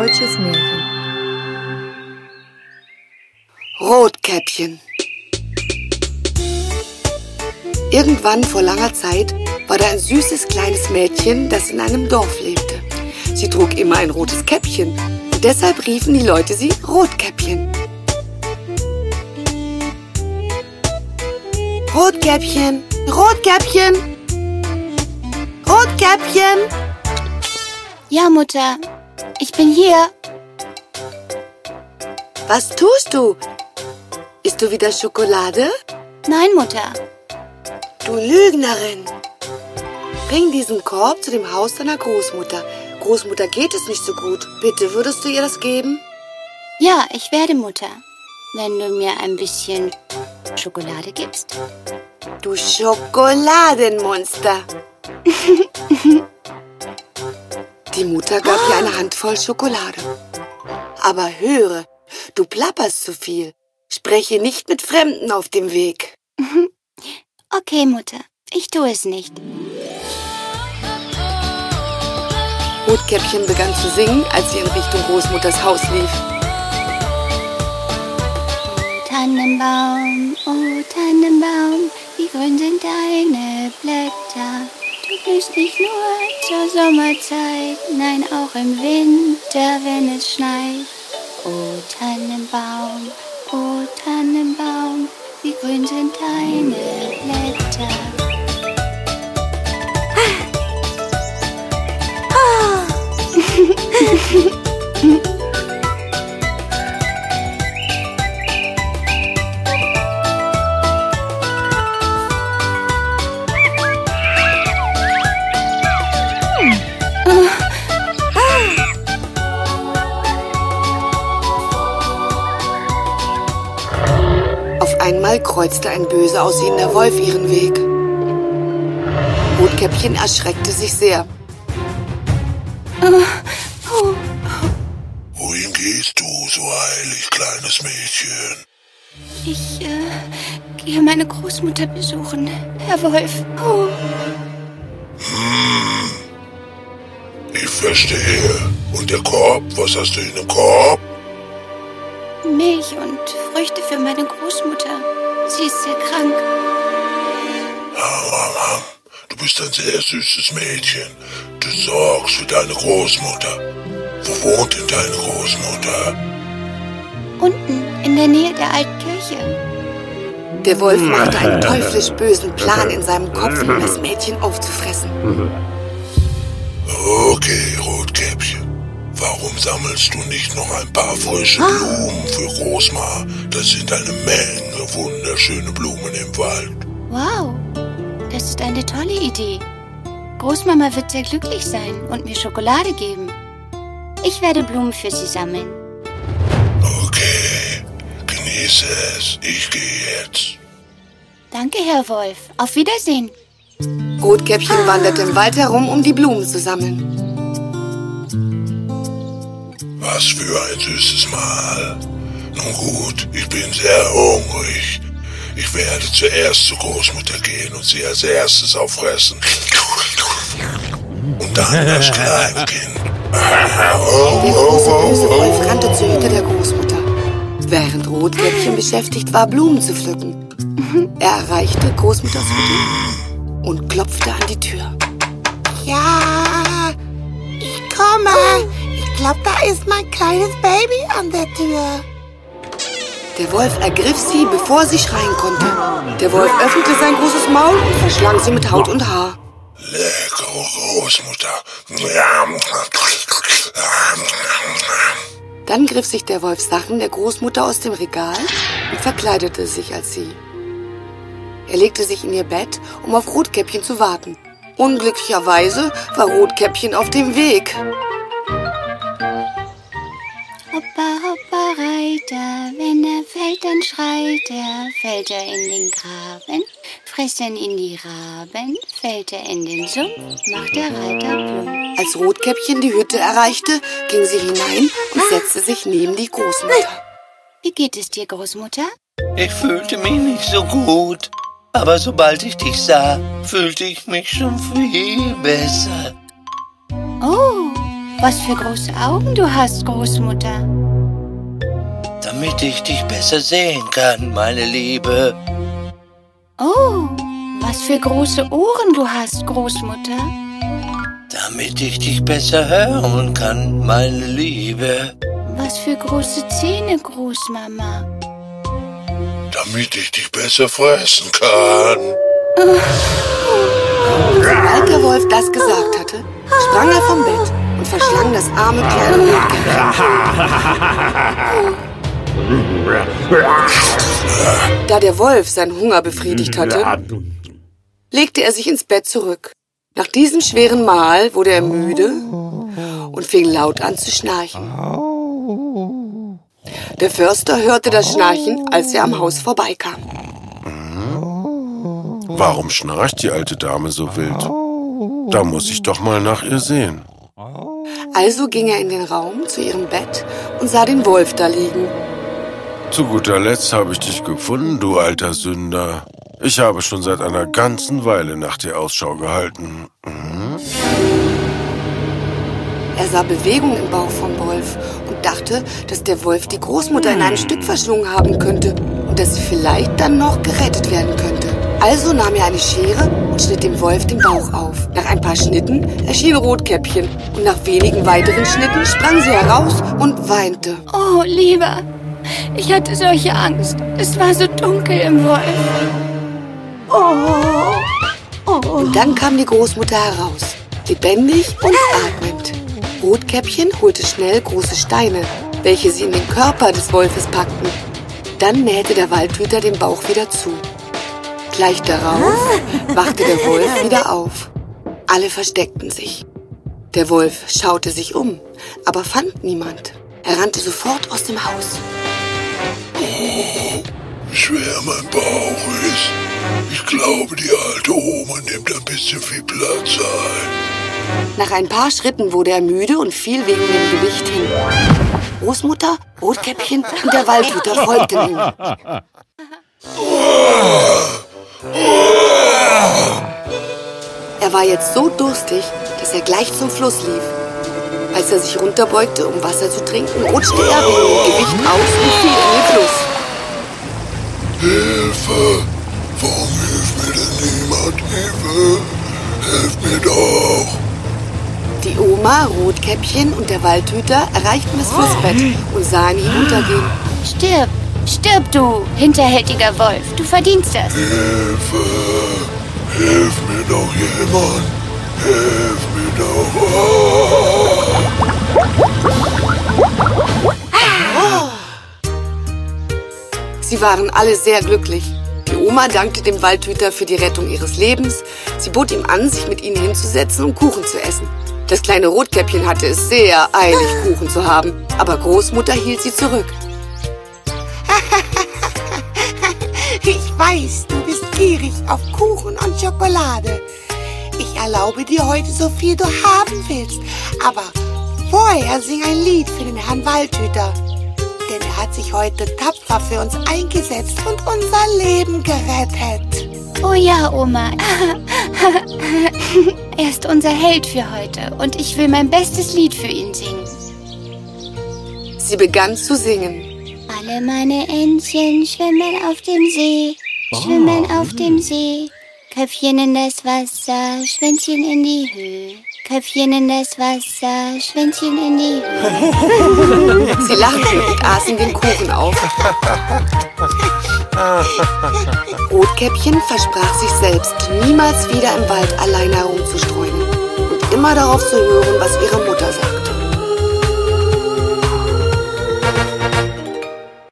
deutsches Märchen. Rotkäppchen. Irgendwann vor langer Zeit war da ein süßes kleines Mädchen, das in einem Dorf lebte. Sie trug immer ein rotes Käppchen und deshalb riefen die Leute sie Rotkäppchen. Rotkäppchen, Rotkäppchen, Rotkäppchen. Ja, Mutter, ich bin hier. Was tust du? Isst du wieder Schokolade? Nein, Mutter. Du Lügnerin! Bring diesen Korb zu dem Haus deiner Großmutter. Großmutter geht es nicht so gut. Bitte, würdest du ihr das geben? Ja, ich werde Mutter. Wenn du mir ein bisschen Schokolade gibst. Du Schokoladenmonster! Die Mutter gab ihr eine Handvoll Schokolade. Aber höre, du plapperst zu viel. Spreche nicht mit Fremden auf dem Weg. Okay, Mutter, ich tue es nicht. Rotkäppchen begann zu singen, als sie in Richtung Großmutters Haus lief. Tannenbaum, oh Tannenbaum, wie grün sind deine Blätter. Blühst nicht nur zur Sommerzeit, nein auch im Winter, wenn es schneit. Oh Tannenbaum, oh Tannenbaum, wie grün sind deine Blätter. Auf einmal kreuzte ein böse aussehender Wolf ihren Weg. Rotkäppchen erschreckte sich sehr. Wohin gehst du, so eilig, kleines Mädchen? Ich äh, gehe meine Großmutter besuchen, Herr Wolf. Oh, Ich verstehe. Und der Korb? Was hast du in dem Korb? Milch und Früchte für meine Großmutter. Sie ist sehr krank. Ham, ham, ham. Du bist ein sehr süßes Mädchen. Du sorgst für deine Großmutter. Wo wohnt denn deine Großmutter? Unten in der Nähe der alten Kirche. Der Wolf machte einen teuflisch bösen Plan in seinem Kopf, um das Mädchen aufzufressen. Okay, Rotkäppchen. Warum sammelst du nicht noch ein paar frische Blumen für Großma? Das sind eine Menge wunderschöne Blumen im Wald. Wow, das ist eine tolle Idee. Großmama wird sehr glücklich sein und mir Schokolade geben. Ich werde Blumen für sie sammeln. Okay, genieße es. Ich gehe jetzt. Danke, Herr Wolf. Auf Wiedersehen. Rotkäppchen wanderte im Wald herum, um die Blumen zu sammeln. Was für ein süßes Mahl. Nun gut, ich bin sehr hungrig. Ich werde zuerst zur Großmutter gehen und sie als erstes auffressen. Und dann das kleine Kind. Große böse Wolf rannte zur Hütte der Großmutter. Während Rotkäppchen beschäftigt war, Blumen zu pflücken. Er erreichte Großmutters Hütte und klopfte an die Tür. Ja, ich komme. Ich glaube, da ist mein kleines Baby an der Tür. Der Wolf ergriff sie, bevor sie schreien konnte. Der Wolf öffnete sein großes Maul und verschlang sie mit Haut und Haar. Leckere Großmutter. Dann griff sich der Wolf Sachen der Großmutter aus dem Regal und verkleidete sich als sie. Er legte sich in ihr Bett, um auf Rotkäppchen zu warten. Unglücklicherweise war Rotkäppchen auf dem Weg. Hoppa, hoppa, Reiter, wenn er fällt, dann schreit er. Fällt er in den Graben, frisst er in die Raben. Fällt er in den Sumpf, macht der Reiter plump. Als Rotkäppchen die Hütte erreichte, ging sie hinein und setzte sich neben die Großmutter. Wie geht es dir, Großmutter? Ich fühlte mich nicht so gut. Aber sobald ich dich sah, fühlte ich mich schon viel besser. Oh, was für große Augen du hast, Großmutter. Damit ich dich besser sehen kann, meine Liebe. Oh, was für große Ohren du hast, Großmutter. Damit ich dich besser hören kann, meine Liebe. Was für große Zähne, Großmama. Damit ich dich besser fressen kann. Sobald der Wolf das gesagt hatte, sprang er vom Bett und verschlang das arme kleine Rotkäppchen. Da der Wolf seinen Hunger befriedigt hatte, legte er sich ins Bett zurück. Nach diesem schweren Mahl wurde er müde und fing laut an zu schnarchen. Der Förster hörte das Schnarchen, als er am Haus vorbeikam. Warum schnarcht die alte Dame so wild? Da muss ich doch mal nach ihr sehen. Also ging er in den Raum zu ihrem Bett und sah den Wolf da liegen. Zu guter Letzt habe ich dich gefunden, du alter Sünder. Ich habe schon seit einer ganzen Weile nach dir Ausschau gehalten. Mhm. Er sah Bewegung im Bauch vom Wolf und dachte, dass der Wolf die Großmutter in ein Stück verschlungen haben könnte und dass sie vielleicht dann noch gerettet werden könnte. Also nahm er eine Schere und schnitt dem Wolf den Bauch auf. Nach ein paar Schnitten erschien Rotkäppchen und nach wenigen weiteren Schnitten sprang sie heraus und weinte. Oh, lieber, ich hatte solche Angst. Es war so dunkel im Wolf. Und dann kam die Großmutter heraus, lebendig und atmend. Rotkäppchen holte schnell große Steine, welche sie in den Körper des Wolfes packten. Dann nähte der Waldhüter den Bauch wieder zu. Gleich darauf wachte der Wolf wieder auf. Alle versteckten sich. Der Wolf schaute sich um, aber fand niemand. Er rannte sofort aus dem Haus. Wie schwer mein Bauch ist. Ich glaube, die alte Oma nimmt ein bisschen viel Platz ein. Nach ein paar Schritten wurde er müde und fiel wegen dem Gewicht hin. Großmutter, Rotkäppchen und der Waldhüter folgten ihm. Er war jetzt so durstig, dass er gleich zum Fluss lief. Als er sich runterbeugte, um Wasser zu trinken, rutschte er wegen dem Gewicht aus und fiel in den Fluss. Hilfe! Warum hilft mir denn niemand? Hilfe! Helft mir doch! Die Oma, Rotkäppchen und der Waldhüter erreichten das Flussbett und sahen ihn untergehen. Stirb, stirb du, hinterhältiger Wolf. Du verdienst das. Hilfe! Hilf mir doch jemand! Hilf mir doch! Sie waren alle sehr glücklich. Die Oma dankte dem Waldhüter für die Rettung ihres Lebens. Sie bot ihm an, sich mit ihnen hinzusetzen und Kuchen zu essen. Das kleine Rotkäppchen hatte es sehr eilig, Kuchen zu haben, aber Großmutter hielt sie zurück. Weiß, du bist gierig auf Kuchen und Schokolade. Ich erlaube dir heute so viel du haben willst. Aber vorher sing ein Lied für den Herrn Waldhüter. Denn er hat sich heute tapfer für uns eingesetzt und unser Leben gerettet. Oh ja, Oma. er ist unser Held für heute und ich will mein bestes Lied für ihn singen. Sie begann zu singen. Alle meine Entchen schwimmen auf dem See, schwimmen auf dem See. Köpfchen in das Wasser, Schwänzchen in die Höhe. Köpfchen in das Wasser, Schwänzchen in die Höhe. Sie lachten und aßen den Kuchen auf. Rotkäppchen versprach sich selbst, niemals wieder im Wald allein herumzustreunen und immer darauf zu hören, was ihre Mutter